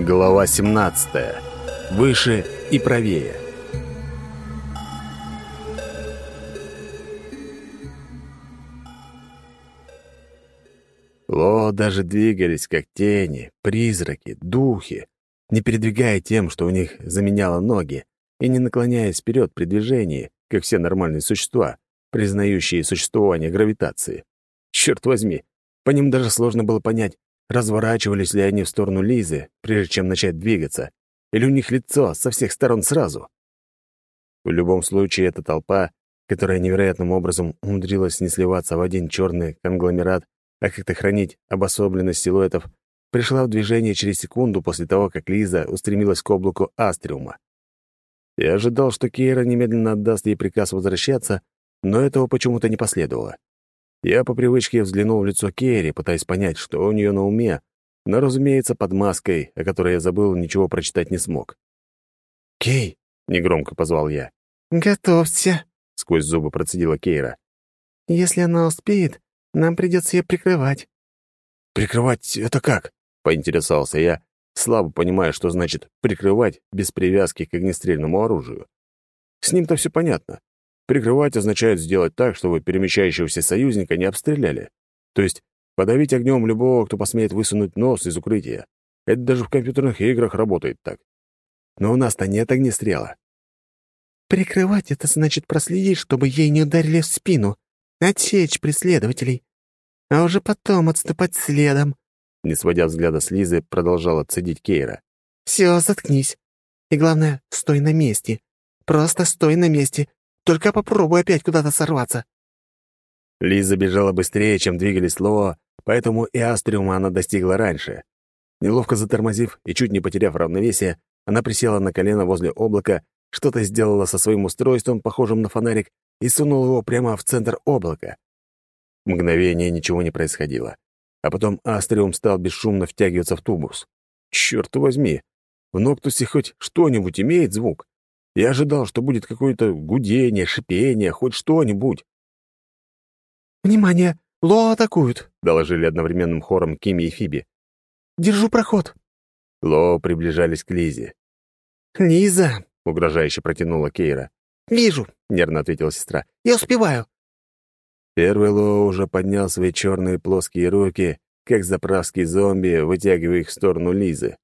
Глава 17. Выше и правее. Ло даже двигались, как тени, призраки, духи, не передвигая тем, что у них заменяло ноги, и не наклоняясь вперед при движении, как все нормальные существа, признающие существование гравитации. Черт возьми, по ним даже сложно было понять, разворачивались ли они в сторону Лизы, прежде чем начать двигаться, или у них лицо со всех сторон сразу. В любом случае, эта толпа, которая невероятным образом умудрилась не сливаться в один черный конгломерат, а как-то хранить обособленность силуэтов, пришла в движение через секунду после того, как Лиза устремилась к облаку Астриума. Я ожидал, что Кейра немедленно отдаст ей приказ возвращаться, но этого почему-то не последовало. Я по привычке взглянул в лицо Керри, пытаясь понять, что у нее на уме, но, разумеется, под маской, о которой я забыл, ничего прочитать не смог. «Кей!» — негромко позвал я. «Готовься!» — сквозь зубы процедила Кейра. «Если она успеет, нам придется ее прикрывать». «Прикрывать — это как?» — поинтересовался я, слабо понимая, что значит «прикрывать» без привязки к огнестрельному оружию. С ним-то все понятно. Прикрывать означает сделать так, чтобы перемещающегося союзника не обстреляли. То есть подавить огнем любого, кто посмеет высунуть нос из укрытия. Это даже в компьютерных играх работает так. Но у нас-то нет огнестрела. «Прикрывать — это значит проследить, чтобы ей не ударили в спину, отсечь преследователей, а уже потом отступать следом», не сводя взгляда с Лизы, продолжала цедить Кейра. «Все, заткнись. И главное, стой на месте. Просто стой на месте только попробуй опять куда-то сорваться». Лиза бежала быстрее, чем двигались Лоа, поэтому и Астриума она достигла раньше. Неловко затормозив и чуть не потеряв равновесие, она присела на колено возле облака, что-то сделала со своим устройством, похожим на фонарик, и сунула его прямо в центр облака. Мгновение ничего не происходило. А потом Астриум стал бесшумно втягиваться в тубус. Черт возьми, в Ноктусе хоть что-нибудь имеет звук? Я ожидал, что будет какое-то гудение, шипение, хоть что-нибудь. «Внимание! Ло атакуют!» — доложили одновременным хором Кими и Фиби. «Держу проход!» Ло приближались к Лизе. «Лиза!» — угрожающе протянула Кейра. «Вижу!» — нервно ответила сестра. «Я успеваю!» Первый Ло уже поднял свои черные плоские руки, как заправский зомби, вытягивая их в сторону Лизы.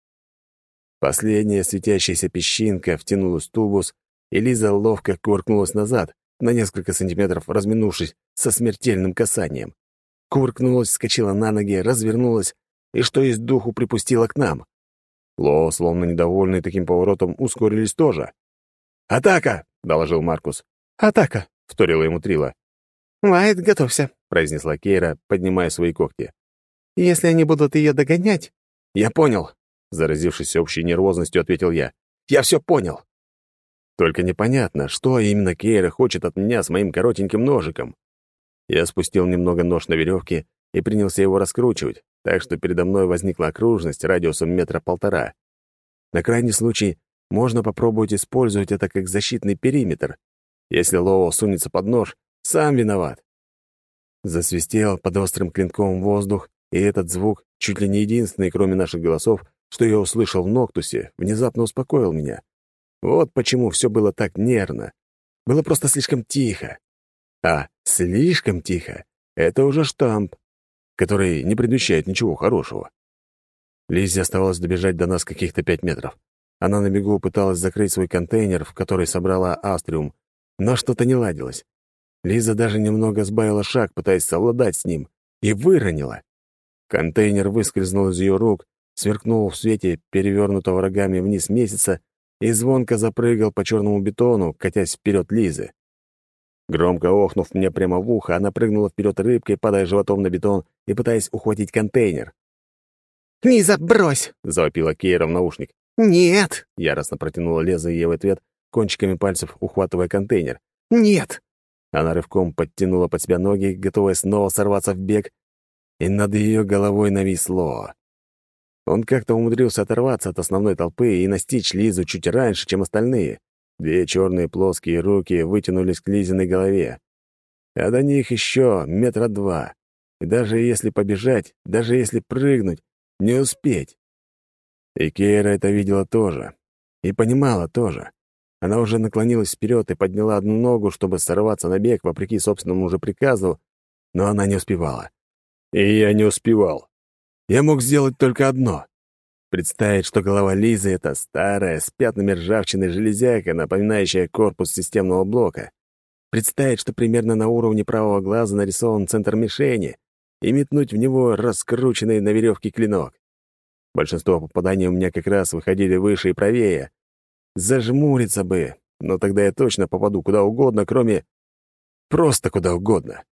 Последняя светящаяся песчинка втянулась в тубус, и Лиза ловко кувыркнулась назад, на несколько сантиметров разминувшись со смертельным касанием. Кувыркнулась, скочила на ноги, развернулась и что из духу припустила к нам. Ло, словно недовольный таким поворотом, ускорились тоже. «Атака!» — доложил Маркус. «Атака!» — вторила ему Трила. «Лайт, готовься!» — произнесла Кейра, поднимая свои когти. «Если они будут ее догонять...» «Я понял!» Заразившись общей нервозностью, ответил я. «Я все понял!» Только непонятно, что именно Кейра хочет от меня с моим коротеньким ножиком. Я спустил немного нож на веревке и принялся его раскручивать, так что передо мной возникла окружность радиусом метра полтора. На крайний случай можно попробовать использовать это как защитный периметр. Если Лоу сунется под нож, сам виноват. Засвистел под острым клинком воздух, и этот звук, чуть ли не единственный, кроме наших голосов, что я услышал в Ноктусе, внезапно успокоил меня. Вот почему все было так нервно. Было просто слишком тихо. А слишком тихо — это уже штамп, который не предвещает ничего хорошего. Лиззе оставалось добежать до нас каких-то пять метров. Она на бегу пыталась закрыть свой контейнер, в который собрала астриум, но что-то не ладилось. Лиза даже немного сбавила шаг, пытаясь совладать с ним, и выронила. Контейнер выскользнул из ее рук, сверкнул в свете перевернутого рогами вниз месяца и звонко запрыгал по черному бетону, катясь вперед Лизы. Громко охнув мне прямо в ухо, она прыгнула вперед рыбкой, падая животом на бетон и пытаясь ухватить контейнер. «Лиза, брось!» — завопила Кейра в наушник. «Нет!» — яростно протянула Леза ей в ответ, кончиками пальцев ухватывая контейнер. «Нет!» Она рывком подтянула под себя ноги, готовая снова сорваться в бег, и над ее головой нависло. Он как-то умудрился оторваться от основной толпы и настичь Лизу чуть раньше, чем остальные. Две черные плоские руки вытянулись к Лизиной голове. А до них еще метра два. И даже если побежать, даже если прыгнуть, не успеть. И Кейра это видела тоже. И понимала тоже. Она уже наклонилась вперед и подняла одну ногу, чтобы сорваться на бег, вопреки собственному же приказу, но она не успевала. И я не успевал. Я мог сделать только одно — представить, что голова Лизы — это старая, с пятнами ржавчины железяка, напоминающая корпус системного блока. Представить, что примерно на уровне правого глаза нарисован центр мишени, и метнуть в него раскрученный на веревке клинок. Большинство попаданий у меня как раз выходили выше и правее. Зажмуриться бы, но тогда я точно попаду куда угодно, кроме... Просто куда угодно.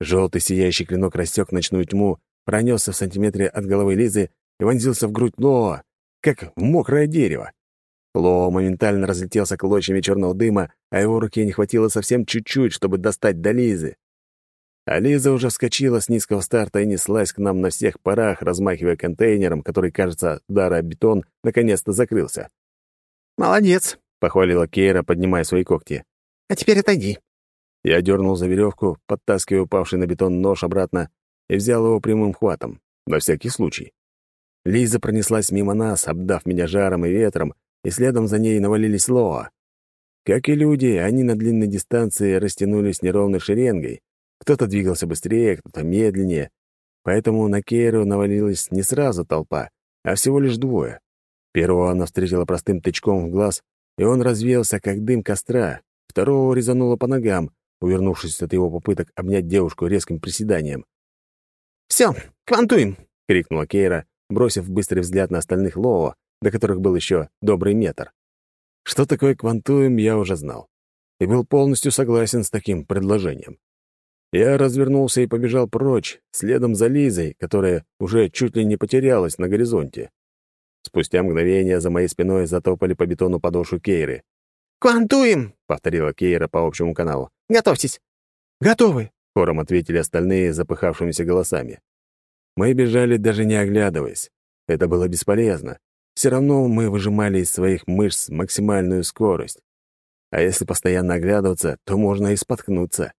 Желтый сияющий клинок рассек ночную тьму, пронесся в сантиметре от головы Лизы и вонзился в грудь Лоа, как в мокрое дерево. Лоа моментально разлетелся клочьями черного дыма, а его руке не хватило совсем чуть-чуть, чтобы достать до Лизы. А Лиза уже вскочила с низкого старта и неслась к нам на всех парах, размахивая контейнером, который, кажется, дара бетон, наконец-то закрылся. «Молодец», — похвалила Кейра, поднимая свои когти. «А теперь отойди». Я дернул за веревку, подтаскивая упавший на бетон нож обратно и взял его прямым хватом, на всякий случай. Лиза пронеслась мимо нас, обдав меня жаром и ветром, и следом за ней навалились Лоа. Как и люди, они на длинной дистанции растянулись неровной шеренгой, кто-то двигался быстрее, кто-то медленнее. Поэтому на Кейру навалилась не сразу толпа, а всего лишь двое. Первого она встретила простым тычком в глаз, и он развеялся, как дым костра. Второго резануло по ногам, увернувшись от его попыток обнять девушку резким приседанием. «Все, квантуем!» — крикнула Кейра, бросив быстрый взгляд на остальных Лоо, до которых был еще добрый метр. Что такое квантуем, я уже знал. И был полностью согласен с таким предложением. Я развернулся и побежал прочь, следом за Лизой, которая уже чуть ли не потерялась на горизонте. Спустя мгновение за моей спиной затопали по бетону подошву Кейры. «Квантуем!» — повторила Кейра по общему каналу. «Готовьтесь!» «Готовы!» — хором ответили остальные запыхавшимися голосами. Мы бежали, даже не оглядываясь. Это было бесполезно. Все равно мы выжимали из своих мышц максимальную скорость. А если постоянно оглядываться, то можно и споткнуться.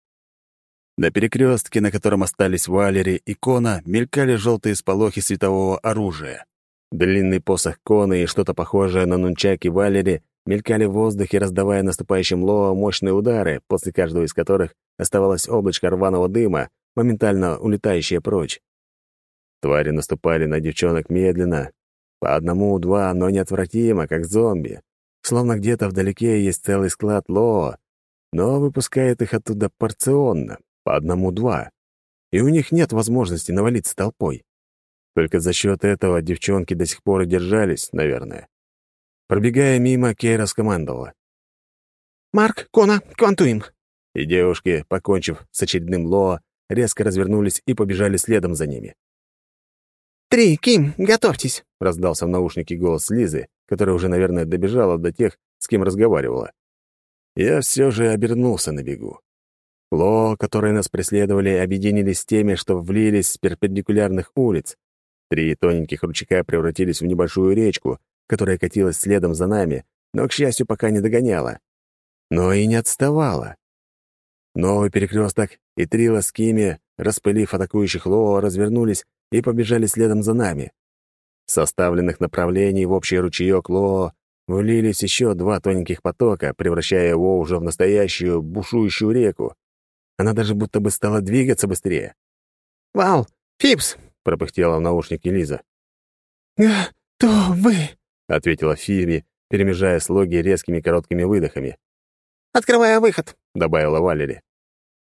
На перекрестке, на котором остались Валери и Кона, мелькали желтые сполохи светового оружия. Длинный посох Кона и что-то похожее на нунчаки Валери мелькали в воздухе, раздавая наступающим Лоа мощные удары, после каждого из которых оставалось облачко рваного дыма, моментально улетающее прочь. Твари наступали на девчонок медленно, по одному-два, но неотвратимо, как зомби. Словно где-то вдалеке есть целый склад Лоа, но выпускает их оттуда порционно, по одному-два, и у них нет возможности навалиться толпой. Только за счет этого девчонки до сих пор и держались, наверное. Пробегая мимо, Кейра скомандовала. «Марк, Кона, квантуем!» И девушки, покончив с очередным Лоа, резко развернулись и побежали следом за ними. «Три, Ким, готовьтесь!» — раздался в наушнике голос Лизы, которая уже, наверное, добежала до тех, с кем разговаривала. Я все же обернулся на бегу. Ло, которые нас преследовали, объединились с теми, что влились с перпендикулярных улиц. Три тоненьких ручейка превратились в небольшую речку, которая катилась следом за нами, но, к счастью, пока не догоняла. Но и не отставала. Новый перекресток и три лоскими, распылив атакующих Лоо, развернулись и побежали следом за нами. С составленных направлений в общий ручеек Лоо влились еще два тоненьких потока, превращая его уже в настоящую бушующую реку. Она даже будто бы стала двигаться быстрее. «Вау! Фипс!» — пропыхтела в наушнике Лиза. вы? Ответила Фиби, перемежая слоги резкими короткими выдохами. «Открывая выход», — добавила Валери.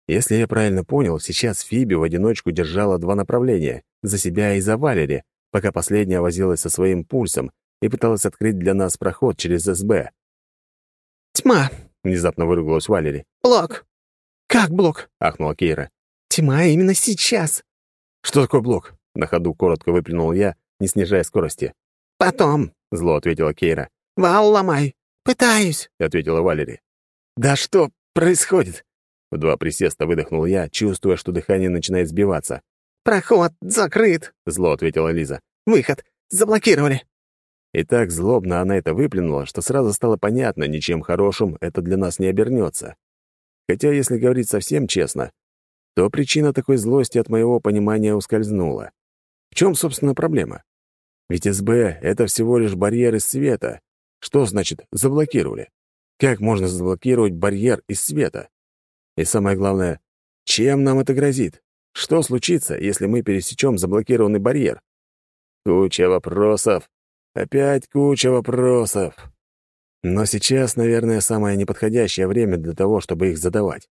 Если я правильно понял, сейчас Фиби в одиночку держала два направления — за себя и за Валери, пока последняя возилась со своим пульсом и пыталась открыть для нас проход через СБ. «Тьма!» — внезапно выругалась Валери. «Блок!» «Как блок?» — ахнула Кейра. «Тьма именно сейчас». «Что такое блок?» — на ходу коротко выплюнул я, не снижая скорости. «Потом», — зло ответила Кейра. «Вал ломай». «Пытаюсь», — ответила Валери. «Да что происходит?» В два присеста выдохнул я, чувствуя, что дыхание начинает сбиваться. «Проход закрыт», — зло ответила Лиза. «Выход заблокировали». И так злобно она это выплюнула, что сразу стало понятно, ничем хорошим это для нас не обернется. Хотя, если говорить совсем честно, то причина такой злости от моего понимания ускользнула. В чем, собственно, проблема? Ведь СБ — это всего лишь барьер из света. Что значит «заблокировали»? Как можно заблокировать барьер из света? И самое главное, чем нам это грозит? Что случится, если мы пересечем заблокированный барьер? Куча вопросов. Опять куча вопросов. Но сейчас, наверное, самое неподходящее время для того, чтобы их задавать.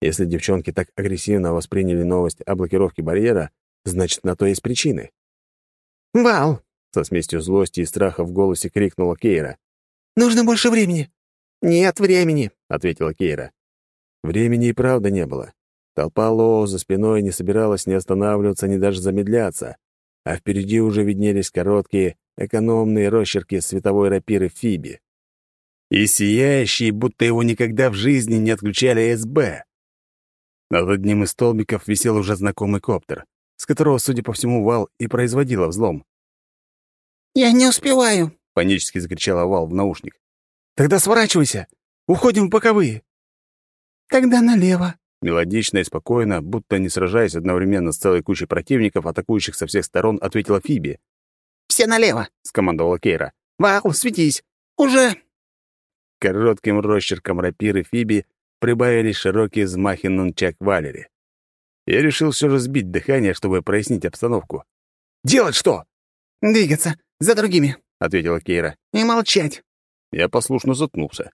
Если девчонки так агрессивно восприняли новость о блокировке барьера, значит, на то есть причины. «Вал!» — со смесью злости и страха в голосе крикнула Кейра. «Нужно больше времени!» «Нет времени!» — ответила Кейра. Времени и правда не было. Толпа Лоу за спиной не собиралась ни останавливаться, ни даже замедляться, а впереди уже виднелись короткие, экономные росчерки световой рапиры Фиби. И сияющие, будто его никогда в жизни не отключали СБ. Над одним из столбиков висел уже знакомый коптер, с которого, судя по всему, Вал и производила взлом. «Я не успеваю!» — панически закричала Вал в наушник. «Тогда сворачивайся! Уходим в боковые!» «Тогда налево!» Мелодично и спокойно, будто не сражаясь одновременно с целой кучей противников, атакующих со всех сторон, ответила Фиби. «Все налево!» — скомандовала Кейра. «Вау, светись! Уже!» Коротким росчерком рапиры Фиби прибавились широкие взмахи нунчак Валери. Я решил все же сбить дыхание, чтобы прояснить обстановку. «Делать что?» «Двигаться. За другими», — ответила Кейра. «И молчать». Я послушно заткнулся.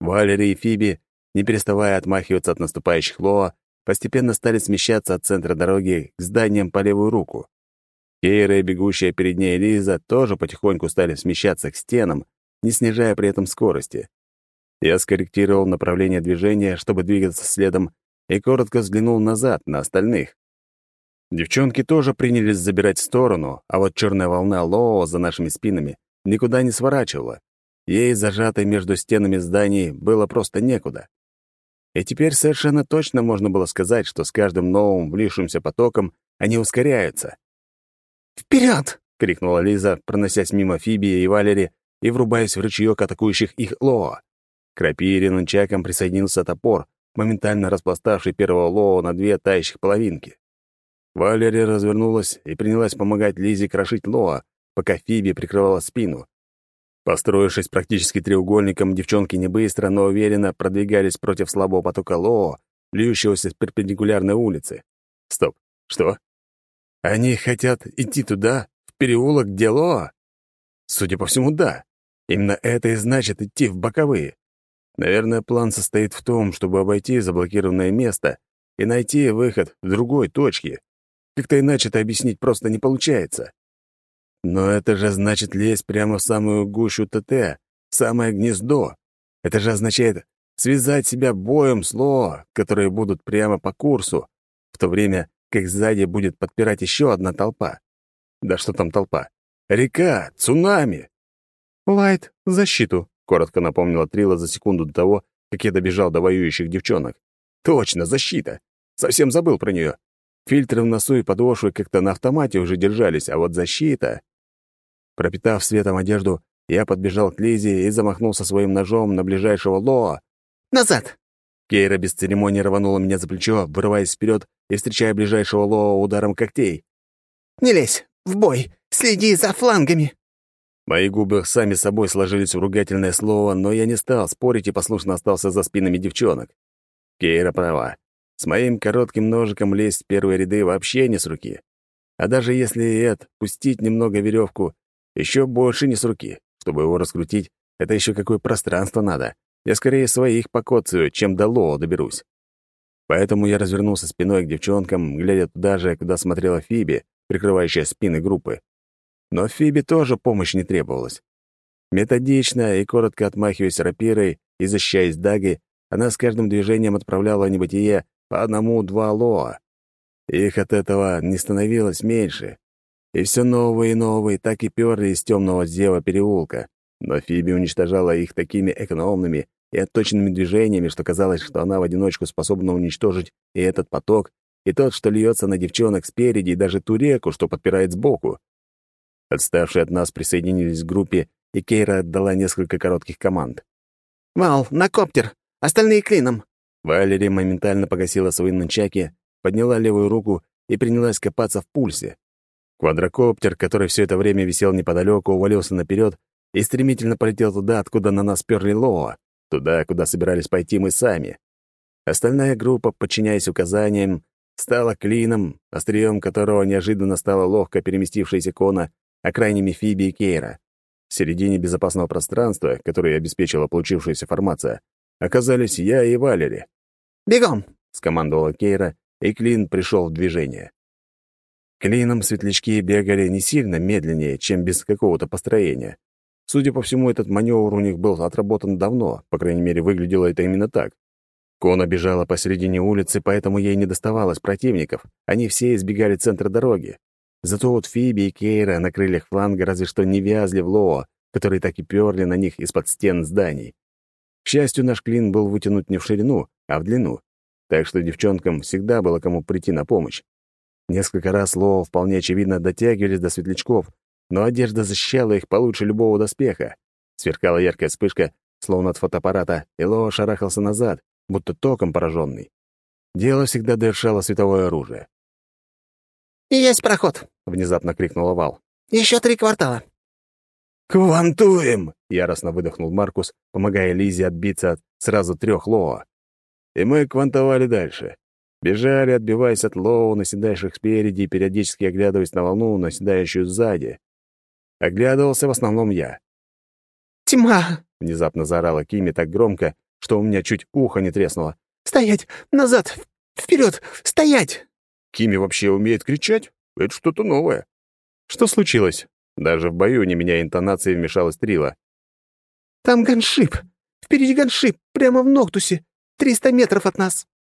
Валери и Фиби не переставая отмахиваться от наступающих Лоа, постепенно стали смещаться от центра дороги к зданиям по левую руку. Кейра и бегущая перед ней Лиза тоже потихоньку стали смещаться к стенам, не снижая при этом скорости. Я скорректировал направление движения, чтобы двигаться следом, и коротко взглянул назад на остальных. Девчонки тоже принялись забирать сторону, а вот черная волна Лоо за нашими спинами никуда не сворачивала. Ей, зажатой между стенами зданий, было просто некуда. И теперь совершенно точно можно было сказать, что с каждым новым влившимся потоком они ускоряются. «Вперед!» — крикнула Лиза, проносясь мимо Фибии и Валери и врубаясь в рычаёк атакующих их Лоа. К рапире нунчакам присоединился топор, моментально распластавший первого Лоа на две тающих половинки. Валерия развернулась и принялась помогать Лизе крошить Лоа, пока Фиби прикрывала спину. Построившись практически треугольником, девчонки не быстро, но уверенно продвигались против слабого потока Лоо, льющегося с перпендикулярной улицы. Стоп, что? Они хотят идти туда, в переулок, где Лоо? Судя по всему, да. Именно это и значит идти в боковые. Наверное, план состоит в том, чтобы обойти заблокированное место и найти выход в другой точке. Как-то иначе это объяснить просто не получается. Но это же значит лезть прямо в самую гущу ТТ, самое гнездо. Это же означает связать себя боем с Ло, которые будут прямо по курсу, в то время как сзади будет подпирать еще одна толпа. Да что там толпа? Река, цунами. «Лайт, защиту», — коротко напомнила Трила за секунду до того, как я добежал до воюющих девчонок. «Точно, защита! Совсем забыл про нее. Фильтры в носу и подошвы как-то на автомате уже держались, а вот защита... Пропитав светом одежду, я подбежал к Лизе и замахнулся своим ножом на ближайшего Лоа. «Назад!» Кейра без церемонии рванула меня за плечо, вырываясь вперед и встречая ближайшего Лоа ударом когтей. «Не лезь! В бой! Следи за флангами!» Мои губы сами собой сложились в ругательное слово, но я не стал спорить и послушно остался за спинами девчонок. Кейра права. С моим коротким ножиком лезть в первые ряды вообще не с руки. А даже если и это, пустить немного веревку, еще больше не с руки. Чтобы его раскрутить, это еще какое пространство надо. Я скорее своих покоцаю, чем до Лоо доберусь. Поэтому я развернулся спиной к девчонкам, глядя туда же, куда смотрела Фиби, прикрывающая спины группы. Но Фиби тоже помощь не требовалась. Методично и коротко отмахиваясь рапирой и защищаясь Даги, она с каждым движением отправляла небытие по одному-два Лоа. Их от этого не становилось меньше, и все новые и новые так и перли из темного зева переулка. Но Фиби уничтожала их такими экономными и отточенными движениями, что казалось, что она в одиночку способна уничтожить и этот поток, и тот, что льется на девчонок спереди, и даже ту реку, что подпирает сбоку. Отставшие от нас присоединились к группе, и Кейра отдала несколько коротких команд. «Вал, на коптер! Остальные клином!» Валерия моментально погасила свои нунчаки, подняла левую руку и принялась копаться в пульсе. Квадрокоптер, который все это время висел неподалеку, увалился наперед и стремительно полетел туда, откуда на нас перли Лоа, туда, куда собирались пойти мы сами. Остальная группа, подчиняясь указаниям, стала клином, острием которого неожиданно стала ловко переместившаяся кона окрайними Фиби и Кейра. В середине безопасного пространства, которое обеспечила получившаяся формация, оказались я и Валери. «Бегом!» — скомандовала Кейра, и клин пришел в движение. Клином светлячки бегали не сильно медленнее, чем без какого-то построения. Судя по всему, этот маневр у них был отработан давно, по крайней мере, выглядело это именно так. Кона бежала посередине улицы, поэтому ей не доставалось противников. Они все избегали центра дороги. Зато вот Фиби и Кейра на крыльях фланга разве что не вязли в Лоо, которые так и перли на них из-под стен зданий. К счастью, наш клин был вытянут не в ширину, а в длину, так что девчонкам всегда было кому прийти на помощь. Несколько раз Лоо вполне очевидно дотягивались до светлячков, но одежда защищала их получше любого доспеха. Сверкала яркая вспышка, словно от фотоаппарата, и Лоо шарахался назад, будто током пораженный. Дело всегда довершало световое оружие. «Есть проход!» — внезапно крикнула Вал. «Еще три квартала!» «Квантуем!» — яростно выдохнул Маркус, помогая Лизе отбиться от сразу трех Лоа. И мы квантовали дальше. Бежали, отбиваясь от Лоу, наседающих спереди и периодически оглядываясь на волну, наседающую сзади. Оглядывался в основном я. «Тьма!» — внезапно заорала Кими так громко, что у меня чуть ухо не треснуло. «Стоять! Назад! Вперед! Стоять!» Кими вообще умеет кричать? Это что-то новое. Что случилось? Даже в бою, не меняя интонации, вмешалась Трила. «Там ганшип! Впереди ганшип! Прямо в Ноктусе! Триста метров от нас!»